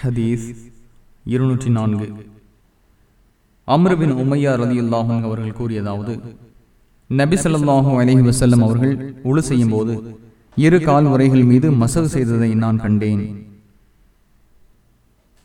ஹதீஸ் இருநூற்றி நான்கு. அம்ருபின் உமையா அல்லாஹன் அவர்கள் கூறியதாவது நபி ஸல்லல்லாஹு அலைஹி வஸல்லம் அவர்கள் உழு செய்யும் போது இரு கால் உரைகள் மீது மசகு செய்ததை நான் கண்டேன்.